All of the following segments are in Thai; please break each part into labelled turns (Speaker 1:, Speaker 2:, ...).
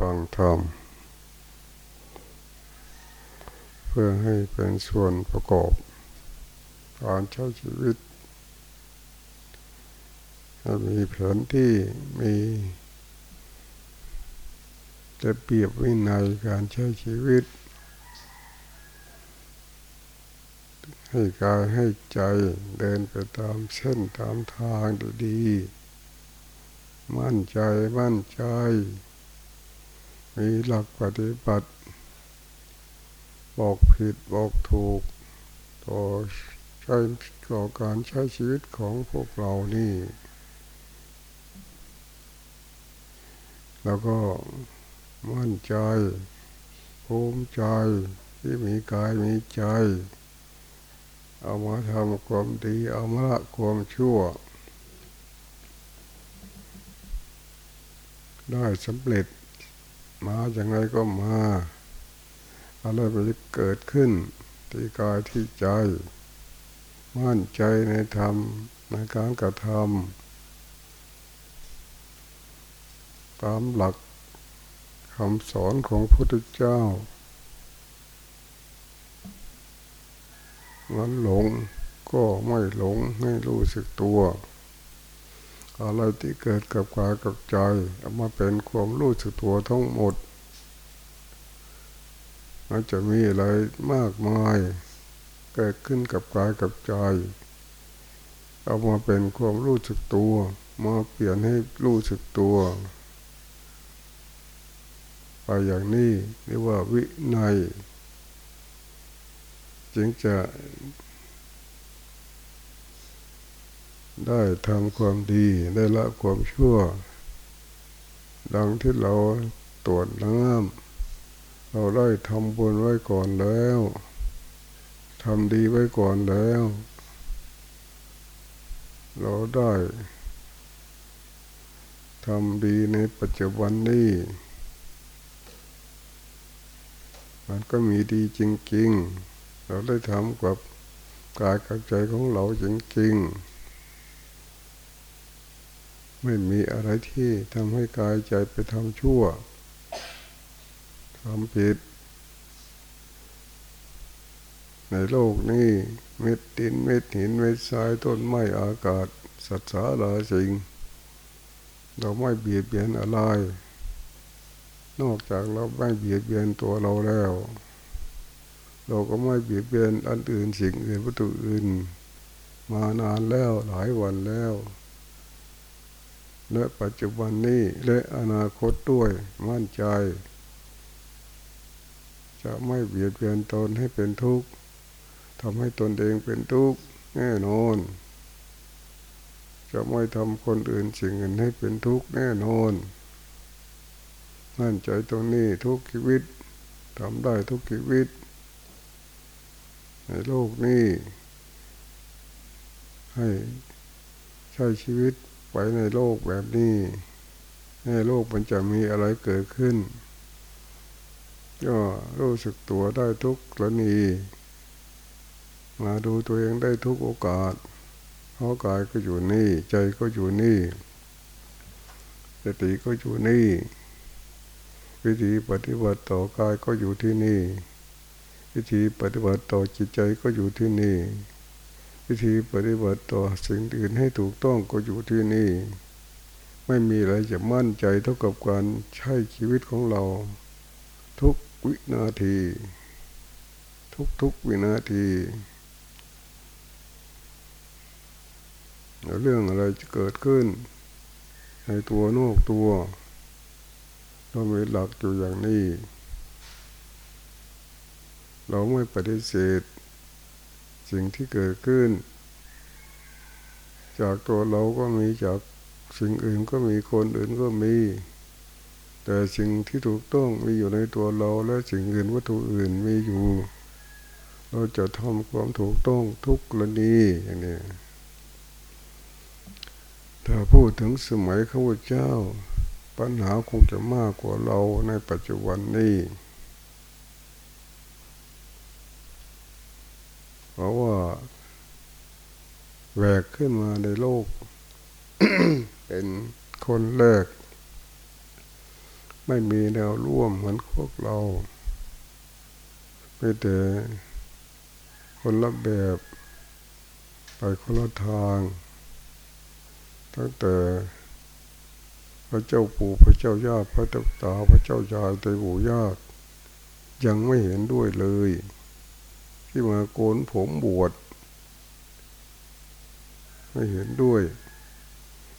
Speaker 1: ฟังธรรม เพื่อให้เป็นส่วนประกอบการใช้ชีวิตมีแผนที่มีจะเปรียบวินัยการใช้ชีวิต ให้กายให้ใจเดินไปตามเส้นตามทางดีๆมั่นใจมั่นใจ มีหลักปฏิบัติ บอกผิดบอกถูก ต่อใช้ต่อการใช้ชีวิตของพวกเรานี่ แล้วก็มั่นใจภูมิใจที่มีกายมีใจ เอามาทำความดี เอามาละความชั่ว ได้สำเร็จ มาอย่างไรก็มาอะไรไปเกิดขึ้น ที่กายที่ใจ มั่นใจในธรรมในการกระทำตามหลักคำสอนของพระพุทธเจ้า มันหลงก็ไม่หลงให้รู้สึกตัว อะไรที่เกิดกับกายกับใจเอามาเป็นความรู้สึกตัวทั้งหมดมันจะมีอะไรมากมาย เกิดขึ้นกับกายกับใจ เอามาเป็นความรู้สึกตัว มาเปลี่ยนให้รู้สึกตัว ไปอย่างนี้เรียกว่าวิในจึงจะ ได้ทำความดีได้ละความชั่ว ดังที่เราตรวจน้ำเราได้ทำบุญไว้ก่อนแล้วทำดีไว้ก่อนแล้ว เราได้ทำดีในปัจจุบันนี้ มันก็มีดีจริง ๆ เราได้ทำกับกายกับใจของเราจริง ๆ ไม่มีอะไรที่ทำให้กายใจไปทำชั่วทำผิด ในโลกนี้เม็ดดินเม็ดหินเม็ดทรายต้นไม้อากาศ สัตว์สาราสิ่ง เราไม่เบียดเบียนอะไร นอกจากเราไม่เบียดเบียนตัวเราแล้ว เราก็ไม่เบียดเบียนอันอื่นสิ่งอื่นวัตถุอื่น มานานแล้วหลายวันแล้ว และปัจจุบันนี้และอนาคตด้วยมั่นใจ จะไม่เบียดเบียนตนให้เป็นทุกข์ทำให้ตนเองเป็นทุกข์แน่นอน จะไม่ทำคนอื่นสิ่งอื่นให้เป็นทุกข์แน่นอน มั่นใจตรงนี้ทุกชีวิตทำได้ทุกชีวิต ในโลกนี้ให้ใช้ชีวิต ไปในโลกแบบนี้ ในโลกมันจะมีอะไรเกิดขึ้น ก็รู้สึกตัวได้ทุกกรณี มาดูตัวเองได้ทุกโอกาสเพราะกายก็อยู่นี่ ใจก็อยู่นี่สติก็อยู่นี่ วิธีปฏิบัติต่อกายก็อยู่ที่นี่ วิธีปฏิบัติต่อจิตใจก็อยู่ที่นี่ วิธีปฏิบัติต่อสิ่งอื่นให้ถูกต้องก็อยู่ที่นี่ ไม่มีอะไรจะมั่นใจเท่ากับการใช้ชีวิตของเรา ทุกวินาที ทุกทุกวินาทีเรื่องอะไรจะเกิดขึ้น ในตัวนอกตัวเรามีหลักอยู่อย่างนี้ เราไม่ปฏิเสธ สิ่งที่เกิดขึ้น จากตัวเราก็มีจากสิ่งอื่นก็มีคนอื่นก็มี แต่สิ่งที่ถูกต้องมีอยู่ในตัวเราและสิ่งอื่นวัตถุอื่นมีอยู่ เราจะทำความถูกต้องทุกกรณีอย่างนี้ถ้าพูดถึงสมัยข้าพเจ้า ปัญหาคงจะมากกว่าเราในปัจจุบันนี้ เพราะว่าแหวกขึ้นมาในโลก เป็นคนแรกไม่มีแนวร่วมเหมือนพวกเราไม่แต่คนละแบบไปคนละทาง ตั้งแต่พระเจ้าปู่พระเจ้าย่าพระเจ้าตาพระเจ้ายายไตปู่ย่ายังไม่เห็นด้วยเลย ที่มาโกนผมบวชไม่เห็นด้วย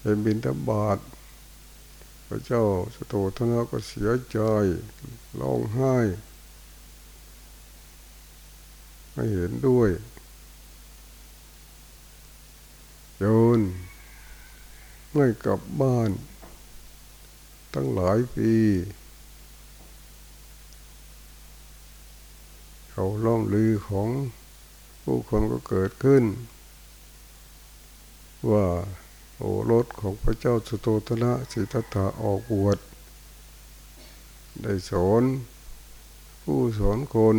Speaker 1: เป็นบินทบาทพระเจ้าสโตทนาก็เสียใจร้องไห้ ไม่เห็นด้วยโยนไม่กลับบ้าน ตั้งหลายปี เขาล่องลือของผู้คนก็เกิดขึ้น ว่าโอรสของพระเจ้าสุโตตนะสิทธัตถะออกบวชได้สอนผู้สอนคน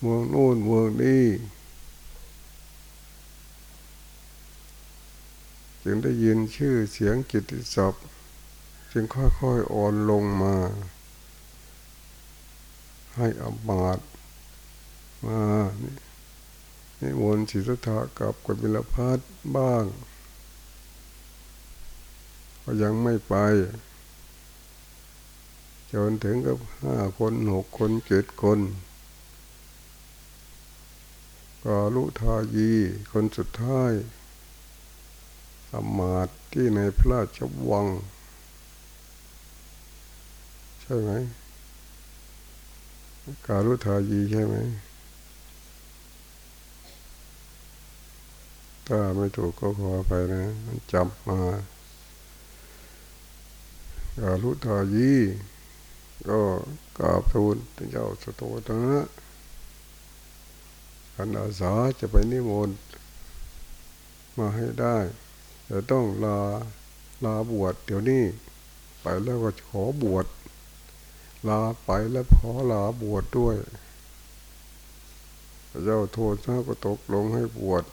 Speaker 1: เมืองโน้นเมืองนี้จึงได้ยินชื่อเสียงกิตติศัพท์จึงค่อยๆอ่อนลงมา ให้อมาตมานี่มนศิทธะกับกบิลพัทบ้าง ก็ยังไม่ไปจนถึงกับห้าคนหกคนเจ็ดคนกาลุทายีคนสุดท้ายอมาตที่ในพระราชวัง ใช่ไหม กาลุทายีใช่ไหม ถ้าไม่ถูกก็ขอไปนะ มันจำมา กาลุทายี ก็กราบทูลเจ้าสโตตนะขันอาสาจะไปนิมนต์มาให้ได้จะต้องลาลาบวชเดี๋ยวนี้ ไปแล้วก็ขอบวช ลาไปแล้วขอลาบวชดด้วยเจ้าโทษนะก็ตกลงให้บวช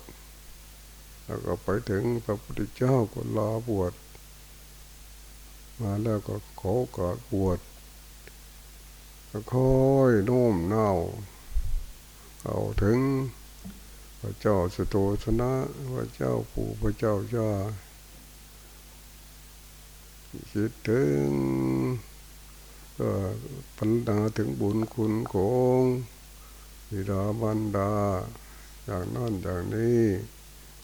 Speaker 1: แล้วก็ไปถึงพระพุทธเจ้าก็ลาบวช มาแล้วก็ขอกอดบวชค่อยโน้มน่าวเอาถึงพระเจ้าสุโธชนะพระเจ้าปู่พระเจ้าย่าคิดถึง ก็ปัญญาถึงบุญคุณของบิดาบรรดา อย่างนั้นอย่างนี้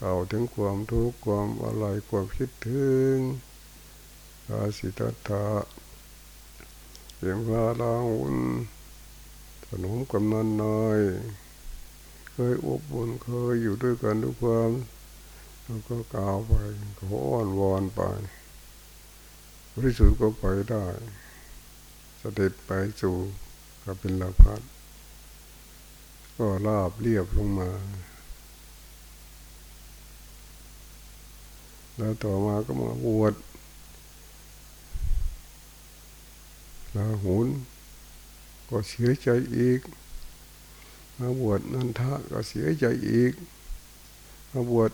Speaker 1: เอาถึงความทุกข์ความอะไรความคิดถึงอาสิตตาเสียงพาลาหุนสนมกำนันน้อย เคยอบอุ่นเคยอยู่ด้วยกันทุกความแล้วก็กล่าวไปขออ้อนวอนไปที่สุดก็ไปได้ สเด็จไปสู่กับเป็นลาพัดก็ราบเรียบลงมา แล้วต่อมาก็มาบวชลาหุนก็เสียใจอีก มาบวชนันทะก็เสียใจอีก มาบวช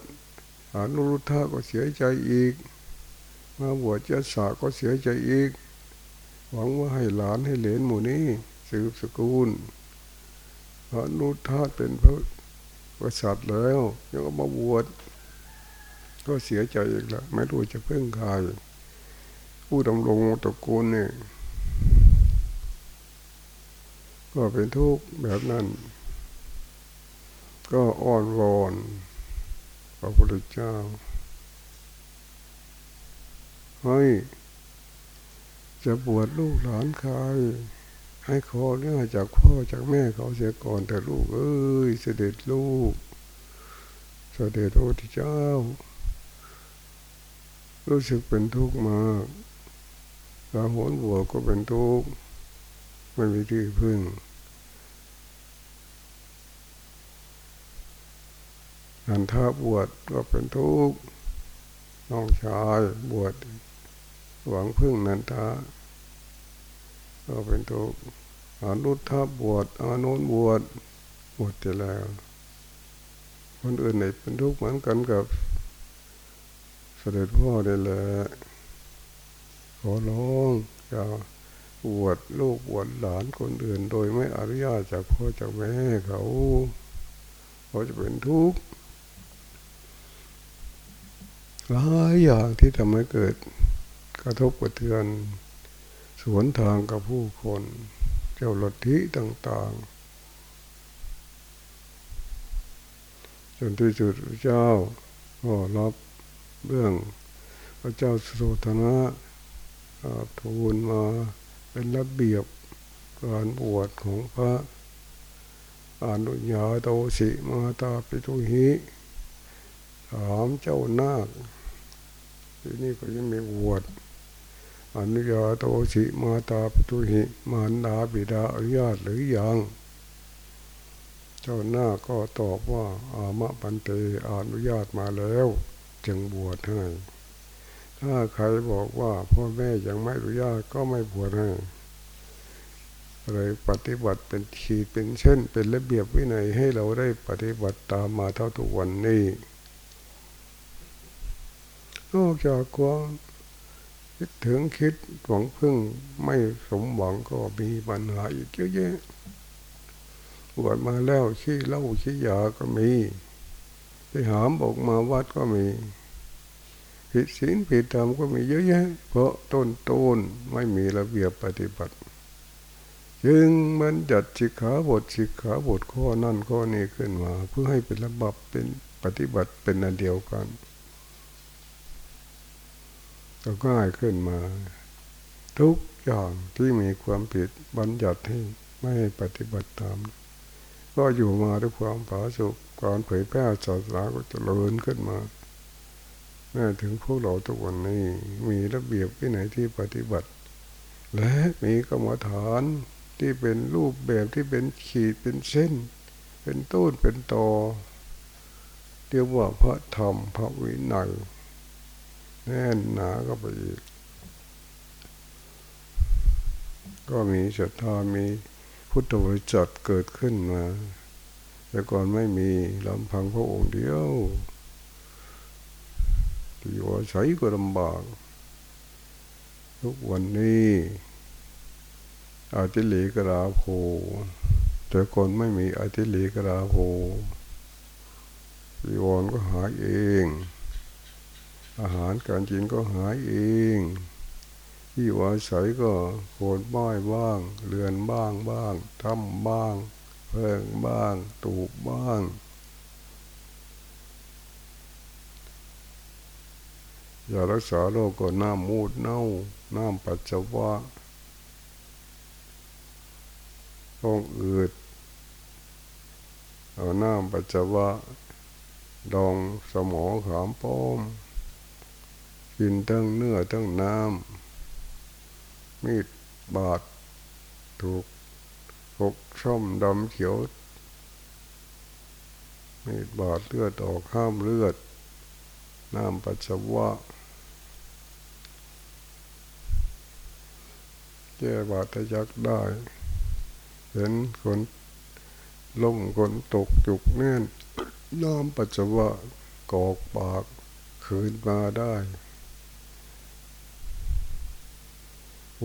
Speaker 1: อนุรุทธะก็เสียใจอีก มาบวชเจ้าสาก็เสียใจอีก หวังว่าให้หลานให้เหลนหมู่นี้สืบสกุลอนุทะเป็นพระกษัตริย์แล้ว ยังมาบวชก็เสียใจอีกล้วไม่รู้จะเพิ่งใครผู้ดำรงตระกูลเนี่ยก็เป็นทุกข์แบบนั้น ก็อ้อนวอนพระพุทธเจ้าให้ จะบวชลูกหลานใครให้ขอเนื่อจากพ่อจากแม่เขาเสียก่อนแต่ลูกเอ้ยเสด็จลูก เสด็จพระพุทธเจ้า รู้สึกเป็นทุกข์มากลาหนบวชก็เป็นทุกข์ไม่มีที่พึ่งนันทาบวชก็เป็นทุกข์น้องชายบวช หวังพึ่งนันทาก็เป็นทุกข์อนุทับบวชอนุนบวชบวชไปแล้ว คนอื่นไหนเป็นทุกข์เหมือนกันกับเสด็จพ่อได้แหละขอร้องใจจะบวชลูกบวชหลานคนอื่น โดยไม่อนุญาตจากพ่อจากแม่เขาเขาจะเป็นทุกข์หลายอย่างที่ทำให้เกิด กระทบกระเทือน สวนทางกับผู้คน เจ้าลัทธิต่างๆ จนที่สุดเจ้าก็รับเรื่องพระเจ้าสุโธนะทูลมาเป็นระเบียบการบวชของพระอนุญาโตสิมาตาปิทุหิถามเจ้านาคที่นี่ก็ยังมีบวช อนุญาโตสิมาตาปิทุหิมารดาบิดาอนุญาตหรือยัง เจ้าหน้าก็ตอบว่าอามะปันเตอนุญาตมาแล้ว จึงบวชให้ ถ้าใครบอกว่าพ่อแม่ยังไม่อนุญาตก็ไม่บวชให้เลยปฏิบัติเป็นขีดเป็นเช่น เป็นระเบียบวินัยให้เราได้ปฏิบัติตามมาเท่าทุกวันนี้นอกจากความ คิดถึงคิดหวังพึ่งไม่สมหวังก็มีปัญหาอีกเยอะแยะบวชมาแล้วขี้เล่าขี้ยาก็มีไปหามบอกมาวัดก็มี ผิดศีลผิดธรรมก็มีเยอะแยะ เพราะต้นต้นไม่มีระเบียบปฏิบัติ จึงมันจัดสิกขาบทสิกขาบทข้อนั่นข้อนี้ขึ้นมา เพื่อให้เป็นระบบเป็นปฏิบัติเป็นอันเดียวกัน ก็ง่ายขึ้นมา ทุกอย่างที่มีความผิดบัญญัติให้ไม่ปฏิบัติตาม ก็อยู่มาด้วยความผาสุกการเผยแพร่ศาสนาก็จเจริญขึ้นมาแม้ถึงพวกเราทุกวันนี้มีระเบียบที่ไหนที่ปฏิบัติ และมีกรรมฐานที่เป็นรูปแบบที่เป็นขีดเป็นเส้น เป็นต้นเป็นตอเรียกว่าพระธรรมพระวินัย แน่นหนาก็ไปอีก ก็มีศรัทธามีพุทธบริจัตเกิดขึ้นมา แต่ก่อนไม่มีลำพังพระองค์เดียวอยู่อาศัยก็ลำบาก ทุกวันนี้อาทิลีกราโภแต่ก่อนไม่มีอาทิลีกราโภวิวรก็หาเอง อาหารการกินก็หายเองที่ว่าใสก็โคนบ้อยบ้าง เรือนบ้างบ้างทำบ้าง เพิ่งบ้าง ตูบบ้าง อย่ารักษาโรคก็น้ำมูดเน่า น้ำปัสสาวะท้องอืด เอาน้ำปัสสาวะ ดองสมอขามป้อม กินทั้งเนื้อทั้งน้ำมีดบาดถูกหกช่อมดำเขียว มีดบาดเลือดออกห้ามเลือด น้ำปัสสาวะแก้บาดทะยักได้ เห็นคนล่มคนตกจุกแน่นน้ำปัสสาวะกอกปาก คืนมาได้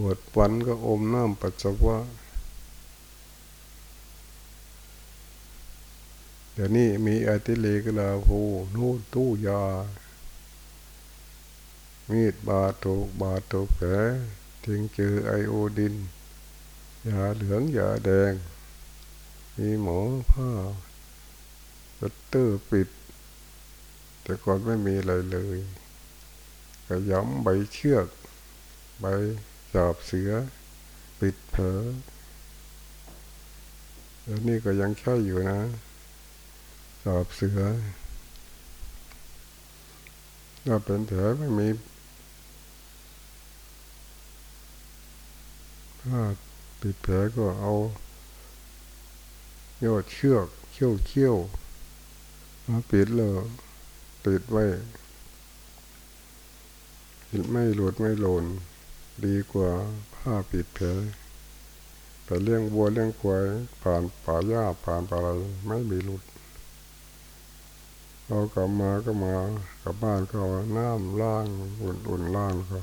Speaker 1: วดฟันก็อมน้ำปัสสาวะเดี๋ยวนี้มีอาติเลกลาโูนู่นตู้ยา มีดบาดถูกบาดถูกแผลถึงเจอไอโอดินยาเหลืองยาแดง มีหมอผ้าตัตเตอร์ปิด แต่ก่อนไม่มีอะไรเลยก็ย้ำใบเชือกใบ จอบเสือ ปิดเผลอแล้วนี่ก็ยังใช่อยู่นะจอบเสือถ้าเป็นแผลไม่มีถ้าปิดแผลก็เอายอดเชือกเขี้ยวเขี้ยวมาปิดเลยปิดไว้ ไม่หลุดไม่หล่น ดีกว่าผ้าปิดแผลแต่เลี้ยงวัวเลี้ยงควายผ่านป่าหญ้าผ่านป่าอะไรไม่มีหลุดเรากลับมาก็มากลับบ้านก็น้ำล้างอุ่นๆล้างก็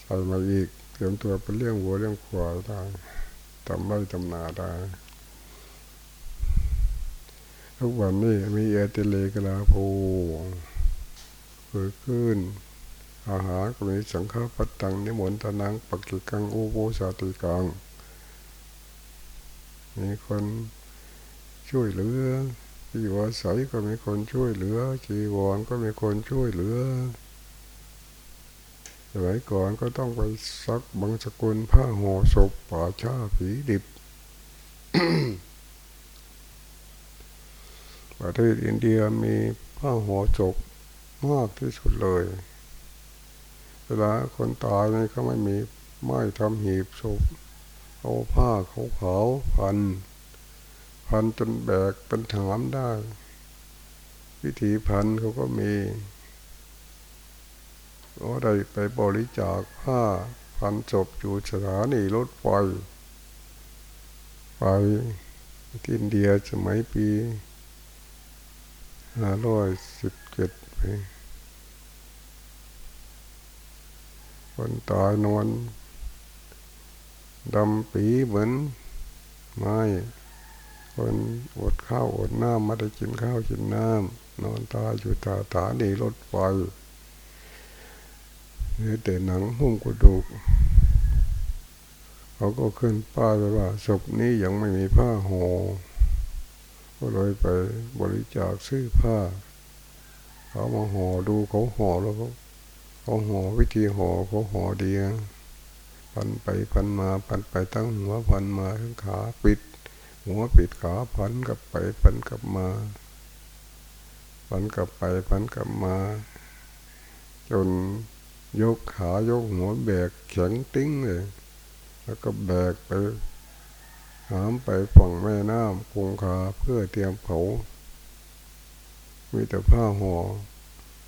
Speaker 1: ใส่มาอีกเตรียมตัวไปเลี้ยงวัวเลี้ยงควายได้ทำไร่ทำนาได้ทุกวันนี้มีเอติเลกลาโพเกิดขึ้น อาหารก็มีสังฆปัตตังนิมนต์ตนังปักกิกังอุโบสติกังมีคนช่วยเหลือที่อยู่อาศัยก็มีคนช่วยเหลือจีวรก็มีคนช่วยเหลือสมัยก่อนก็ต้องไปซักบางสกุลผ้าห่อศพป่าชาผีดิบประเทศอินเดียมีผ้าห่อศพมากที่สุดเลย ลาคนตายนี่เขาไม่มีไม้ทำหีบศพเอาผ้าเขาขาวพัน พันจนแบกเป็นถามได้ วิธีพันเขาก็มีก็ได้ไปบริจาคผ้าพันศพอยู่สถานีรถไฟไปอินเดียสมัยปีห้าร้อยสิบเจ็ดไป คนตายนอนดำปีเหมือนไม้คนอดข้าวอดน้ำมาได้กินข้าวกินน้ำนอนตายอยู่ตาตาดีรถไฟเหลือแต่หนังหุ้มกระดูกเขาก็ขึ้นป้ายไปว่าศพนี้ยังไม่มีผ้าห่อก็เลยไปบริจาคซื้อผ้า เขามาห่อดูเขาห่อแล้วเขา เขาห่อวิธีห่อเขาห่อดีพันไปพันมาพันไปตั้งหัวพันมาทั้งขาปิด หัวปิดขาพันกับไปพันกับมา พันกับไปพันกับมา จนยกขายกหัวแบกแข็งติ้งเลย แล้วก็แบกไปหามไปฝั่งแม่น้ำคงคาเพื่อเตรียมเผามีแต่ผ้าห่อ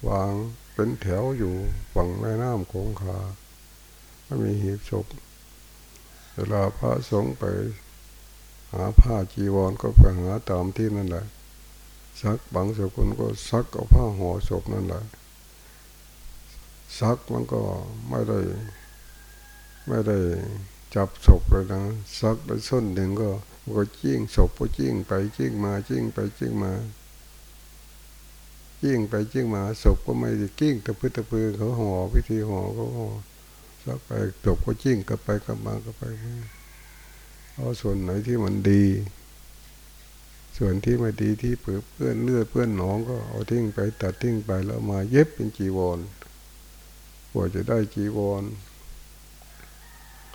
Speaker 1: วาง เป็นแถวอยู่ฝั่งแม่น้ำคงคาไม่มีหีบศพเวลาพระสงฆ์ไป หาผ้าจีวรก็ไปหาตามที่นั่นแหละซักบางสกุลก็ซักเอาผ้าห่อศพนั่นแหละซักมันก็ไม่ได้ ไม่ได้จับศพเลยนะซักได้ส้นหนึ่งก็ก็จิ้งศพก็จิ้งไปจิ้งมาจิ้งไปจิ้งมา จิ้งไปจิ้งมาศพก็ไม่ได้จิ้งตะพื้ตะพื้เขาห่อพิธีห่อเขาห่อซักไปศพก็จิ้งกลับไปกลับมากลับไปเอาส่วนไหนที่มันดี ส่วนที่ไม่ดีที่เปื้อเปื้อนเลือดเปื้อนหนองก็เอาทิ้งไปตัดทิ้งไปแล้วมาเย็บเป็นจีวรกว่าจะได้จีวร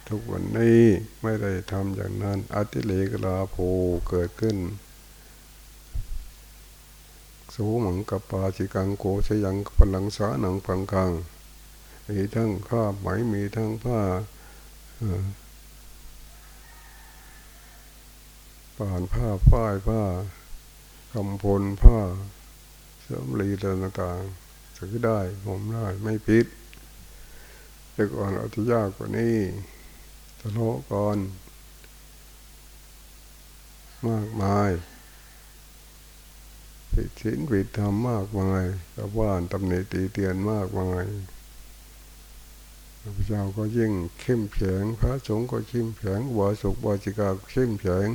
Speaker 1: ทุกวันนี้ไม่ได้ทำอย่างนั้นอติเลกลาโภเกิดขึ้น สูหมังกับปาจิกังโกชยังพลังสาหนังพังคังมีทั้งผ้าไหมมีทั้งผ้าป่านผ้าฝ้ายผ้ากำพลผ้าเสริมรีต่างๆซื้อได้ผมได้ไม่ปิดแต่ก่อนเอาที่ยากกว่านี้ทะเลาะก่อน มากมาย ผิดศีลผิดธรรมมากมายชาวบ้านตำหนิตีเตียนมากมายพระเจ้าก็ยิ่งเข้มแข็งพระสงฆ์ก็เข้มแข็งวาสุกวาจิกาเข้มแข็ง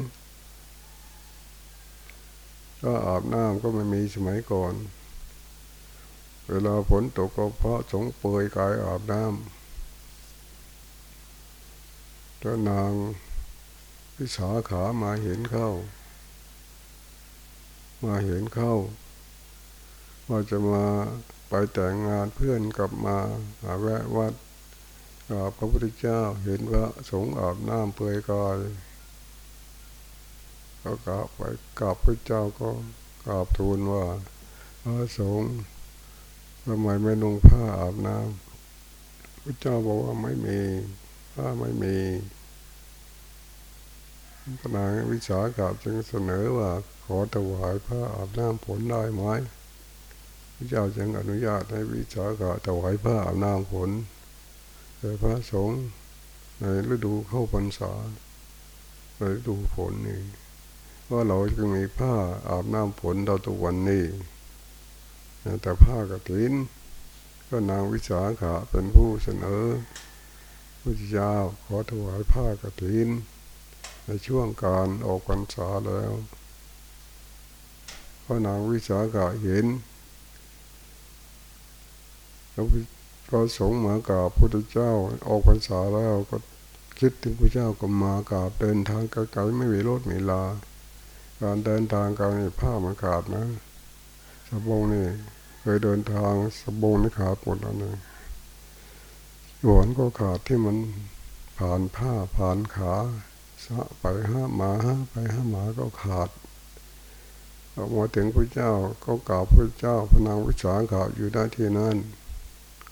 Speaker 1: ก็อาบน้ำก็ไม่มีสมัยก่อน เวลาฝนตกก็พระสงฆ์เปยกายอาบน้ำถ้านางพิสาขามาเห็นเข้า มาเห็นเข้าว่าจะมาไปแต่งงานเพื่อนกลับมาหาแวะวัดกับพระพุทธเจ้าเห็นว่าสงอาบน้ำเปื่อยกายก็กราบไปกราบพระเจ้าก็กราบทูลว่าพระสงฆ์ทำไมไม่นุ่งผ้าอาบน้ำพระเจ้าบอกว่าไม่มีถ้าไม่มีพระนางวิสาขาจึงเสนอว่า ขอถวายพระอาบน้ำผลได้ไหมพระเจ้าจึงอนุญาตให้วิสาขาถวายพระอาบน้ำผลแต่พระสงฆ์ในฤดูเข้าพรรษาในฤดูฝนนี่ว่าเราจะมีผ้าอาบน้ำฝนเราตัววันนี้แต่ผ้ากระถินก็นางวิสาขาเป็นผู้เสนอพุทธเจ้าขอถวายผ้ากฐิน ในช่วงการออกพรรษาแล้ว พระนางวิสาขะเห็นแล้วก็สงมากราบพุทธเจ้าออกพรรษาแล้วก็คิดถึงพระเจ้าก็มากราบเดินทางไกลๆไม่มีรถมีลา การเดินทางการผ้ามันขาดนะสบงนี่เคยเดินทางสบงนี่ขาดหมดแล้วนะหวนก็ขาดที่มันผ่านผ้าผ่านขาสะไปห้าหมาห้าไปห้าหมาก็ขาด ออกมาถึงพระเจ้าก็กราบพระเจ้าพระนางวิสาขาอยู่ได้ที่นั่น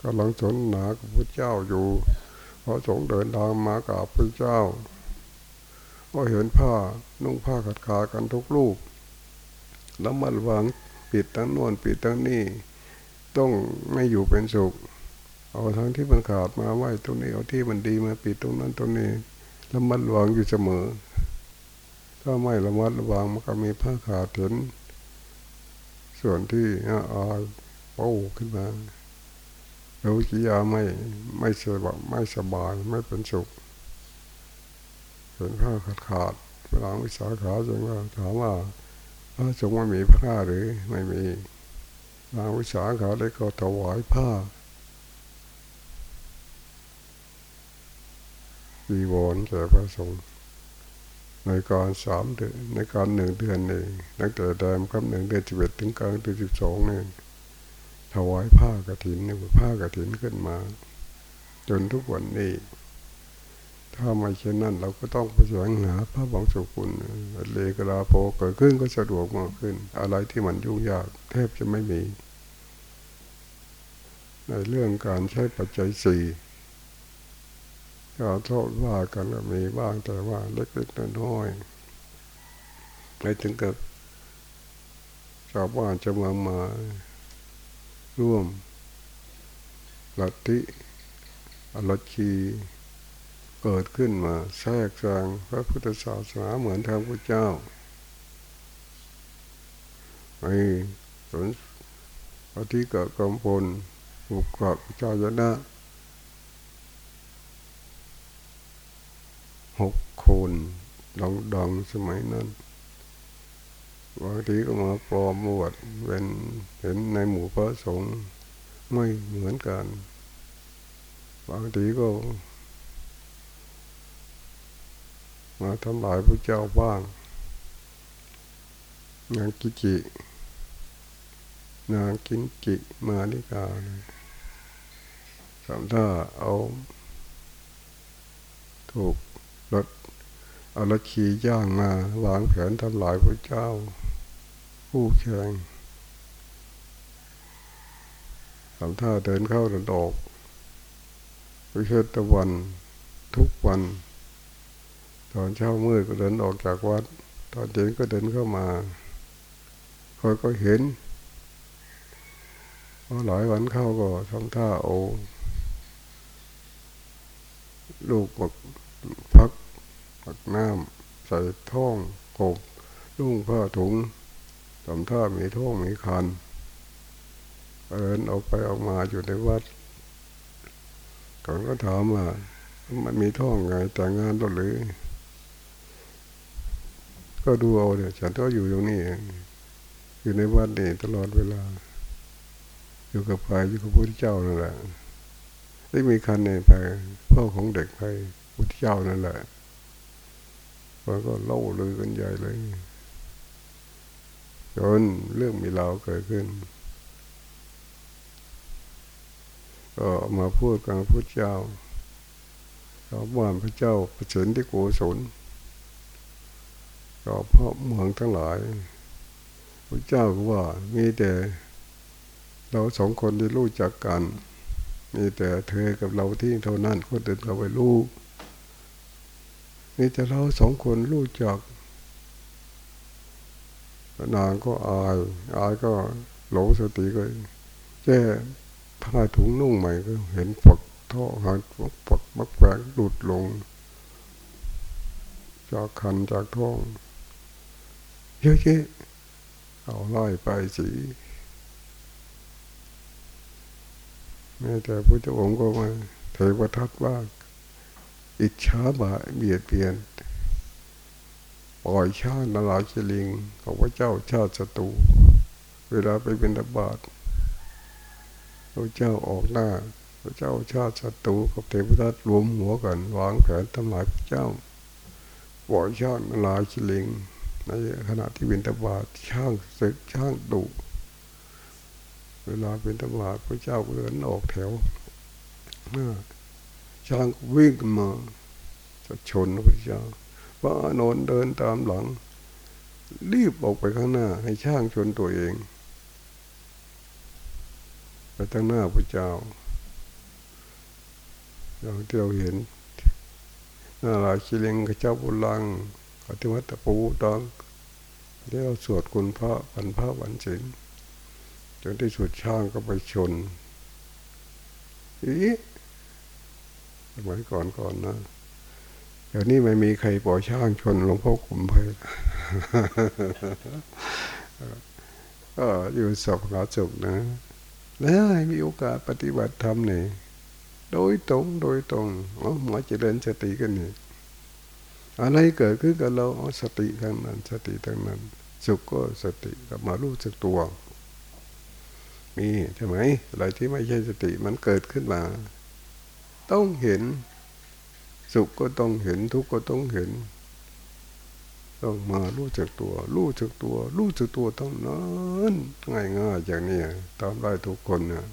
Speaker 1: กำลังสนหนากับพระเจ้าอยู่พอสงเดินทางมากับพระเจ้า ก็เห็นผ้านุ่งผ้าขัดขากันทุกลูกแล้วมันวางปิดทั้งนวนปิดทั้งนี่ต้องไม่อยู่เป็นสุข เอาทั้งที่มันขาดมาไว้ตรงนี้เอาที่มันดีมาปิดตรงนั้นตรงนี้แล้วมันวางอยู่เสมอ ถ้าไม่ระมัดระวังมันก็มีผ้าขาดถึงส่วนที่อาเป้าขึ้นมาเราจิยาไม่ไม่สบายไม่สบายไม่เป็นสุขเป็นผ้าขาดขาดเวลาวิสาขาจึงว่าถามว่าพระสงฆ์ไม่มีผ้าหรือไม่มีนางวิสาขาได้ก็ถวายผ้าปีวรแก่พระสงฆ์ ในการสามเดือนในการหนึ่งเดือนเองตั้งแต่แดมครับหนึ่งเดือนสิบเอ็ดถึงกลางเดือนสิบสองเนี่ยถวายผ้ากระถินเนี่ยผ้ากระถินขึ้นมา จนทุกวันนี้ถ้าไม่เช่นนั้นเราก็ต้องไปแสวงหาพระบางสุกุลเลกราโพเกิดขึ้นก็สะดวกมากขึ้น อะไรที่มันยุ่งยากแทบจะไม่มี ในเรื่องการใช้ปัจจัยสี่ ก็โทษว่ากันก็มีบ้างแต่ว่าเล็กๆน้อยๆไม่ถึงกับชาวบ้านจะมามาร่วมลัทธิอรชีเกิดขึ้นมาแทรกแซงพระพุทธศาสนาเหมือนทางพระเจ้าไอ้สนปฏิกะกำพลบุกกับเจ้ายนะ หกคนดังดังสมัยนั้นบางทีก็มาปลอมบวชเป็นเห็นในหมู่พระสงฆ์ไม่เหมือนกันบางทีก็ มาทำลายพระเจ้าบ้างนางกิจิ นางกินจิมานิกาทำถ้าเอาถูก รถเอารถขี่ย่างมาวางแผนทำลายพระเจ้า ผู้แข่งทำท่าเดินเข้าเดินออกไปเชตะวันทุกวัน ตอนเช้ามืดก็เดินออกจากวัด ตอนเย็นก็เดินเข้ามาคอยก็เห็นพอหลายวันเข้าก็ทำท่าโอลูกพัก ปักน้ำใส่ท้องกบลุ่งผ้าถุงทำท่ามีท้องมีคันเดินออกไปออกมาอยู่ในวัดก่อนก็ถามว่ามันมีท้องไงแต่งงานหรือ ก็ดูเอาเนี่ยฉันก็อยู่ตรงนี้อยู่ในวัดนี่ตลอดเวลา อยู่กับใครอยู่กับพระเจ้านั่นแหละไม่มีคันในไปพ่อของเด็กไปพระเจ้านั่นแหละ มันก็เล่าเลยกันใหญ่เลย จนเรื่องมีเราเกิดขึ้น ก็มาพูดกับพระเจ้าชาวบ้านพระเจ้าประเสริฐที่โกศลก็พราะเมืองทั้งหลายพระเจ้าก็ว่ามีแต่เราสองคนที่รู้จักกัน มีแต่เธอกับเราที่เท่านั้นคนอื่นเราไปรู้ มีแต่เราสองคนรู้จักนางก็อาย อายก็หลงสติก็แก้ผ้าถุงนุ่งใหม่ก็เห็นฝักท่อหันฝักมักแฝงหลุดลง จากคันจากท้องเยอะแยะเอาไล่ไปสีแม้แต่พระเจ้าองค์ก็มาเทวทัตว่า อิจฉาบาเบียดเบียน ปล่อยชาตินราชลิงของพระเจ้าชาติศัตรูเวลาไปเป็นบาตพระเจ้าออกหน้า พระเจ้าชาติศัตรูกับเทวทัตรวมหัวกัน วางแผนทำลายพระเจ้า ปล่อยชาตินราชลิงในขณะที่เป็นบาตช่างศึกช่างดุเวลาเป็นตบาตพระเจ้าเดินออกแถว ช่างวิ่งมาจะชนพระเจ้าพระนนท์เดินตามหลัง รีบออกไปข้างหน้า ให้ช่างชนตัวเอง ไปทางหน้าพระเจ้าอย่างที่เราเห็นนาราชิเลงกับเจ้าบุลังอธิวัตปูตองที่เราสวดคุณพระวันพระวันศีลจนที่สุดช่างก็ไปชนอี สมัยก่อนก่อนนะเดี๋ยวนี้ไม่มีใครปล่อยช่างชนหลวงพ่อขุมเพยก็อยู่สกหาสุขนะ แล้วให้มีโอกาสปฏิบัติธรรมนี่โดยตรงโดยตรงอ๋อหมอจะเดินสติกันนี่อะไรเกิดขึ้นกับเราอ๋อสติทางนั้น สติทางนั้น สุขก็สติกลับมารู้สึกตัว มีใช่ไหมอะไรที่ไม่ใช่สติมันเกิดขึ้นมา ต้องเห็น สุขก็ต้องเห็นทุกข์ก็ต้องเห็น ต้องมารู้จักตัวรู้จักตัวรู้จักตัวต้องนั้นง่ายง่ายอย่างนี้ตามได้ทุกคนนะ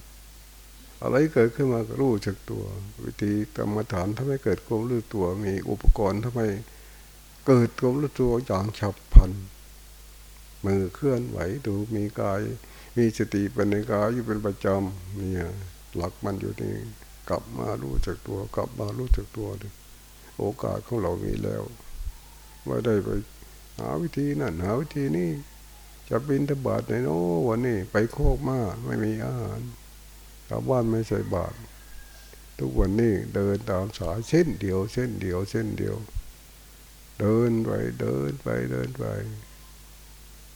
Speaker 1: อะไรเกิดขึ้นมาก็รู้จักตัว วิธีกรรมฐานทำให้เกิดความรู้ตัว มีอุปกรณ์ทำไมเกิดความรู้ตัวอย่างฉับพลันมือเคลื่อนไหวดูมีกาย มีสติเป็นในกายอยู่เป็นประจำเนี่ยหลักมันอยู่นี่ กลับมารู้จักตัว กลับมารู้จักตัวดิโอกาสของเรามีแล้วว่าได้ไปหาวิธีนั่นหาวิธีนี้จะบินทบาทในโน้วันนี้ไปโคกมาไม่มีอาหารชาวบ้านไม่ใส่บาตรทุกวันนี้เดินตามสายเส้นเดียวเส้นเดียวเส้นเดียว เดินไปเดินไปเดินไป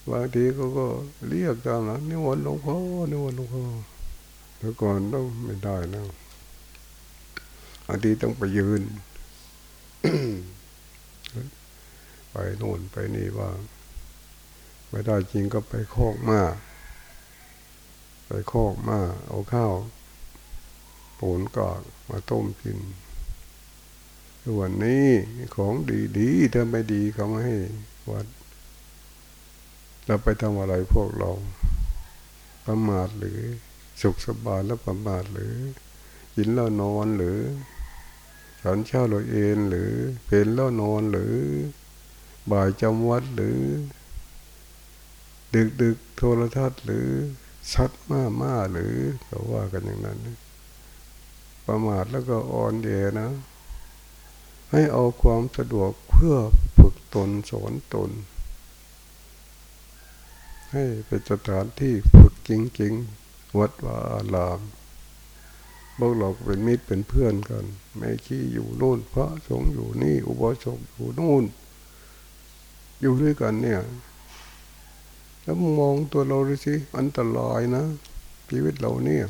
Speaker 1: บางทีเขาก็เรียกตามหลังนิวันหลวงพ่อนิวันหลวงพ่อแต่ก่อนต้องไม่ได้นะางทีต้องไปยืน ไปโน่นไปนี่ว่าไม่ได้จริงก็ไปโคกมาไปโคกมาเอาข้าวปูนกากมาต้มกินวันนี้ของดีๆถ้าไม่ดีเขาไม่ให้วัด เราไปทำอะไรพวกเรา ประมาทหรือ สุขสบายแล้วประมาทหรือ กินแล้วนอนหรือฉันเช่าเราเองหรือเป็นแล้วนอนหรือ บ่ายจำวัดหรือ ดึกดึกโทรทัศน์หรือชัดมามาหรือก็ว่ากันอย่างนั้น ประมาทแล้วก็อ่อนเดนะ ให้เอาความสะดวกเพื่อฝึกตนสอนตน ให้เป็นสถานที่ฝึกจริงๆ วัดวาอาราม พวกเราเป็นมิตรเป็นเพื่อนกันแม่ขี้อยู่โน่นพระสงฆ์อยู่นี่อุบาสกอยู่โน่น อยู่ด้วยกันเนี่ย แล้วมองตัวเราดูสิอันตรายนะชีวิตเราเนี่ย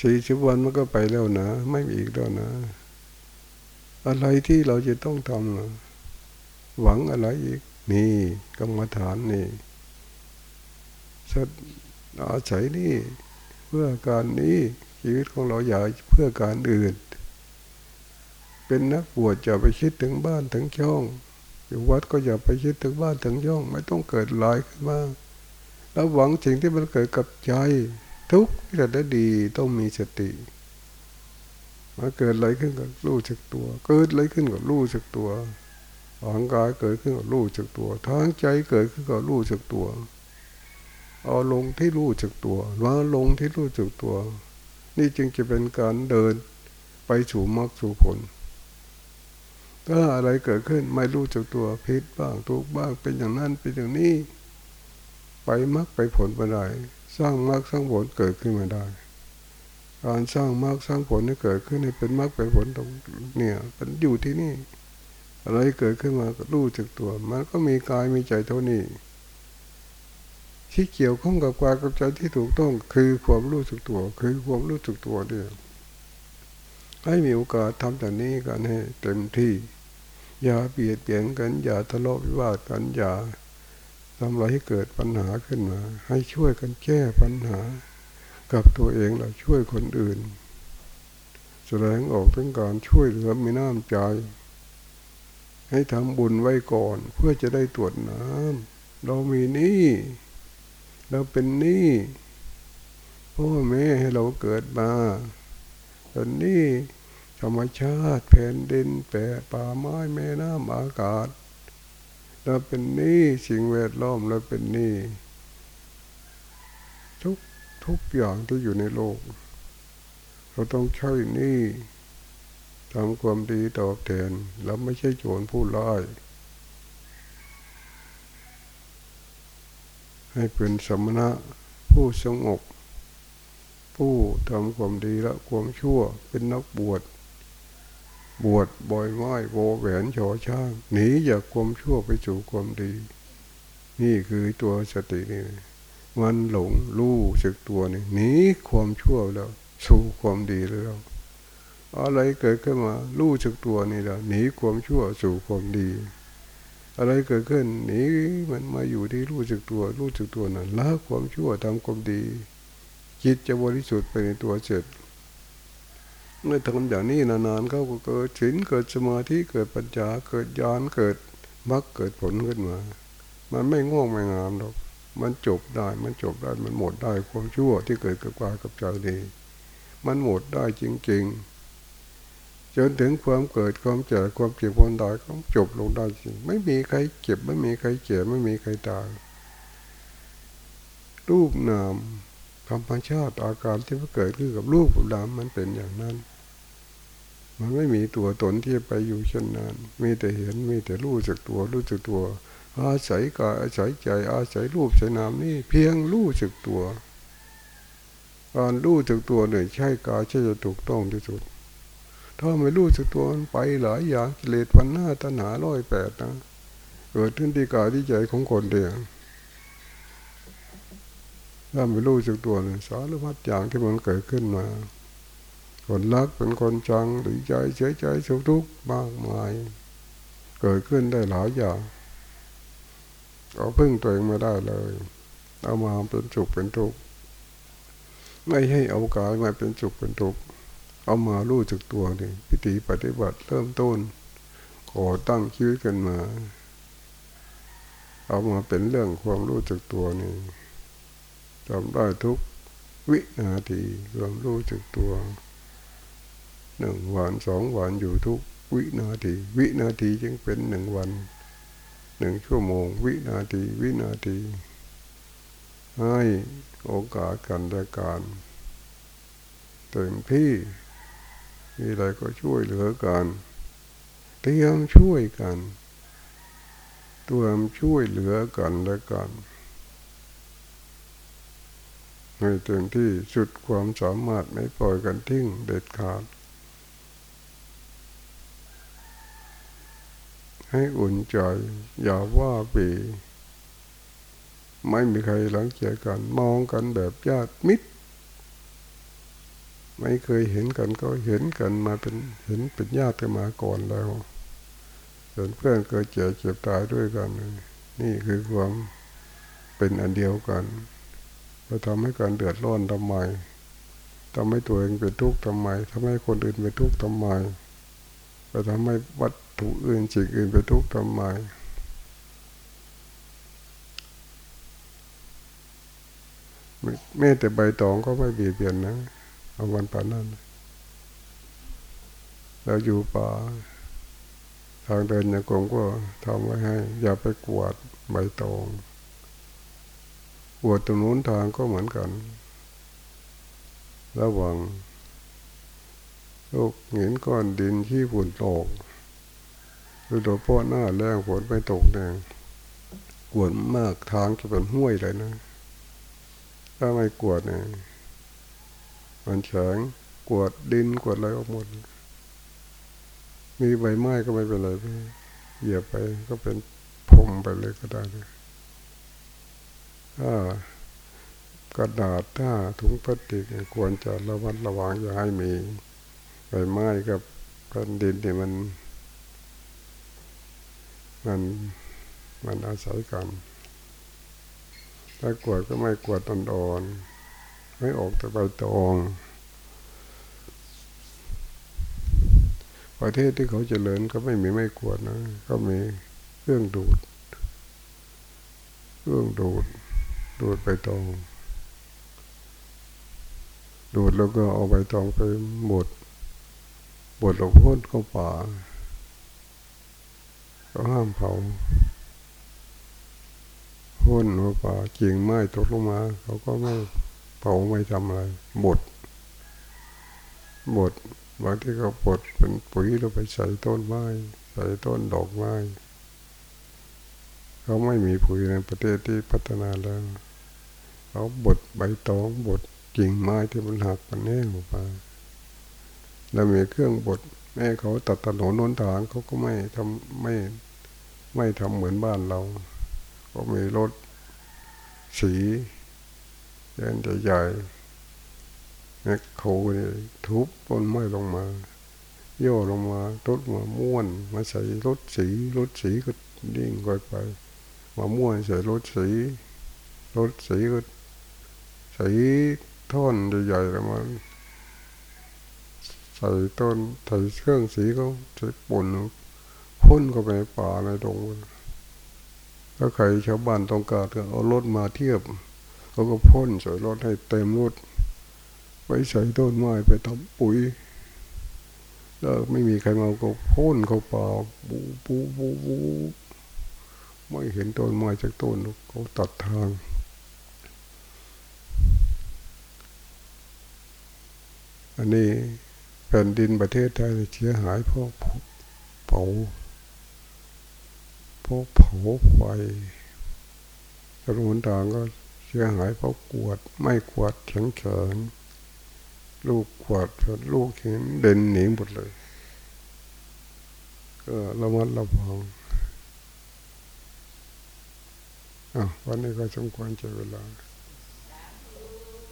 Speaker 1: สี่สิบวันมันก็ไปแล้วนะ ไม่มีอีกแล้วนะ อะไรที่เราจะต้องทำนะหวังอะไรอีก นี่กรรมฐานนี่สัตอาศัยนี่ พื่อการนี้ชีวิตของเราอย่าเพื่อการอื่น เป็นนักบวชอย่าไปคิดถึงบ้านถึงช่องอยู่วัดก็อย่าไปคิดถึงบ้านถึงช่อง ไม่ต้องเกิดลายขึ้นมาแล้วหวังสิ่งที่มันเกิดกับใจ ทุกที่จะได้ดีต้องมีสติมาเกิดอะไรขึ้นกับรู้จักตัว เกิดอะไรขึ้นกับรู้จักตัวร่างกายเกิดขึ้นกับรู้จักตัวทางใจเกิดขึ้นกับรู้จักตัว เอาลงที่รู้จักตัวว่าลงที่รู้จักตัว นี่จึงจะเป็นการเดินไปสู่มรรคสู่ผล ถ้าอะไรเกิดขึ้นไม่รู้จักตัวผิดบ้างถูกบ้างเป็นอย่างนั้นเป็นอย่างนี้ ไปมรรคไปผลไปได้สร้างมรรคสร้างผลเกิดขึ้นมาได้การสร้างมรรคสร้างผลให้เกิดขึ้นให้เป็นมรรคเป็นผลตรงเนี่ยเป็นอยู่ที่นี่ อะไรเกิดขึ้นมารู้จักตัว มันก็มีกายมีใจเท่านี้ ที่เกี่ยวข้องกับกายกับใจที่ถูกต้องคือความรู้สึกตัว คือความรู้สึกตัวเนี่ยให้มีโอกาสทำอย่างนี้กันให้เต็มที่ อย่าเบียดเบียนกัน อย่าทะเลาะวิวาทกันอย่าทำอะไรให้เกิดปัญหาขึ้นมา ให้ช่วยกันแก้ปัญหา กับตัวเองเราช่วยคนอื่น แสดงออกถึงการช่วยเหลือมีน้ำใจ ให้ทำบุญไว้ก่อน เพื่อจะได้ตรวจน้ำเรามีนี้ เราเป็นหนี้พ่อแม่ให้เราเกิดมาตอนนี้ธรรมชาติแผ่นดินแปะป่าไม้แม่น้ำอากาศเราเป็นหนี้สิ่งแวดล้อมเราเป็นหนี้ทุกทุกอย่างที่อยู่ในโลก เราต้องใช้หนี้ทำความดีตอบแทนเราไม่ใช่โจรผู้ร้าย ให้เป็นสมณะผู้สงบผู้ทำความดีและความชั่วเป็นนักบวช บวชบ่อยไม้โวแหวนฉอช่างหนีจากความชั่วไปสู่ความดี นี่คือตัวสตินี่มันหลงรู้สึกตัวนี่หนีความชั่วแล้ว สู่ความดีแล้วอะไรเกิดขึ้นมารู้สึกตัวนี่แล้วหนีความชั่วสู่ความดี อะไรเกิดขึ้นหนีมันมาอยู่ที่รู้สึกตัว รู้สึกตัวนั่นละความชั่วทำความดี จิตจะบริสุทธิ์ไปในตัวเสร็จเมื่อทำอย่างนี้นานๆเขาก็เกิดฉินเกิดสมาธิเกิดปัญญาเกิดญาณเกิดมรรคเกิดผลขึ้นมา มันไม่ง่วงไม่งามหรอกมันจบได้มันจบได้มันหมดได้ความชั่วที่เกิดกับกายกับใจนี้มันหมดได้จริงๆ จนถึงความเกิดความเจ็บความเจ็บความตายก็จบลงได้จริง ไม่มีใครเจ็บไม่มีใครเจ็บไม่มีใครตายรูปนามธรรมชาติอาการที่มันเกิดขึ้นกับรูปกับนามมันเป็นอย่างนั้น มันไม่มีตัวตนที่ไปอยู่เช่นนั้น มีแต่เห็นมีแต่รู้จักตัวรู้จักตัว อาศัยกายอาศัยใจ อาศัยรูปใช้นามนี่เพียงรู้จักตัว การรู้จักตัวเนี่ยใช่กายใช่จะถูกต้องที่สุด ถ้าไม่รู้จักตัวไปหลายอย่างกิเลสพันหน้าตัณหาร้อยแปดนะเกิดขึ้นที่กายที่ใจของคนเดียวถ้าไม่รู้จักตัวเนี่ยสารพัดอย่างที่มันเกิดขึ้นมา คนรักเป็นคนจังหรือใจเฉยใจสุขทุกข์มากมาย เกิดขึ้นได้หลายอย่างเอาพึ่งตัวเองไม่ได้เลย เอามาเป็นสุขเป็นทุกข์ไม่ให้เอากายมาเป็นสุขเป็นทุกข์ เอามารู้จักตัวนี่พิธีปฏิบัติเริ่มต้นขอตั้งชีวิตกันมา เอามาเป็นเรื่องความรู้จักตัวนี่ทำได้ทุกวินาทีความรู้จักตัวหนึ่งวันสองวันอยู่ทุกวินาที วินาทีจึงเป็นหนึ่งวันหนึ่งชั่วโมง วินาทีวินาที ให้โอกาสกันและการเต็มที่ มีอะไรก็ช่วยเหลือกันเตรียมช่วยกันตัวมช่วยเหลือกันและกันให้เต็มที่สุดความสามารถไม่ปล่อยกันทิ้งเด็ดขาด ให้อุ่นใจ อย่าว่าปีไม่มีใครหลังเกียกัน มองกันแบบญาติมิตร ไม่เคยเห็นกันก็เห็นกันมาเป็นเห็นเป็นญาติกันมาก่อนแล้วเห็นเพื่อนเกิดเจ็บเจ็บตายด้วยกัน นี่คือความเป็นอันเดียวกันไปทำให้การเดือดร้อนทำไมทำให้ตัวเองเป็นทุกข์ทำไมทำให้คนอื่นเป็นทุกข์ทำไมไปทำให้วัตถุอื่นสิ่งอื่นเป็นทุกข์ทำไมแม้แต่ใบตองก็ไม่เบียดเบียนนะ เอาวันป่านั้นเราอยู่ป่า ทางเดินอย่างกงก็ทำไว้ให้ อย่าไปกวาดใบตองปวดตรงนู้นทางก็เหมือนกัน ระว่างโลกเห็นก้อนดินที่ฝุ่นตกคือโดยพ่อหน้าแรงฝนไปตกเนี่ยกวดมากทางจะเป็นห้วยเลยนะ ถ้าไม่กวดเนี่ย มันแข็งกวดดินกวดอะไรออกหมด มีใบไม้ก็ไม่เป็นไรเหยียบไปก็เป็นพรมไปเลยก็ได้นะถ้ากระดาษถ้าถุงพลาสติกควรจะระวัดระวังอย่าให้มีใบไม้กับแผ่นดินที่มัน มันมันอาศัยกันถ้ากวดก็ไม่กวดตอนอ่อน ไม่ออกแต่ใบตองประเทศที่เขาเจริญก็ไม่มีไม่กวดนะ ก็มีเครื่องดูด เครื่องดูด ดูดใบตอง ดูดแล้วก็เอาใบตองไปบดบดหลงพ้นเข้าป่าก็ห้ามเผาพ้นหัวป่าจิงไม้ตกลงมา เขาก็ไม่ เผาไม่ทำอะไรบดบดบางที่เขาบดเป็นปุ๋ยเราไปใส่ต้นไม้ใส่ต้นดอกไม้เขาไม่มีปุ๋ยในประเทศที่พัฒนาแล้วเขาบดใบตองบดกิ่งไม้ที่มันหักมันแห้งออกไปแล้วมีเครื่องบดแม่เขาตัดถนนนนทางเขาก็ไม่ทำไม่ไม่ทำเหมือนบ้านเรา ก็มีรถสี เดินใหญ่ๆแม่เขาเนี่ทุบต้นไม้ลงมาโย่ลงมาต้นมาม้วน มาใส่รถสีรถสีก็ดิ่งไปไปมาม้วนใส่รถสีรถสีก็ใสีท่อนใหญ่ๆแล้วมันใส่ต้นใส่เครื่องสีก็ใส่ปุ่นพ่นเข้าไปป่าในตรงถ้าใครชาวบ้านต้องการก็เอารถมาเทียบ เขาก็พ่นใส่รถให้เต็มรถไว้ใส่ต้นไม้ไปทำปุ๋ย แล้วไม่มีใครมาก็พ่นเขาป่าบูบูบูบูไม่เห็นต้นไม้จากต้นเขาตัดทางอันนี้แผ่นดินประเทศไทยเสียหายเพราะเผาเพราะเผาไฟถนนต่างก็ สียหายเพราะกวดไม่กวดแข็งแข็งลูกกวดลูกเห็นเด่นหนีหมดเลย ก็ระมัดระวังอะวันนี้ก็สมควรใช้เวลา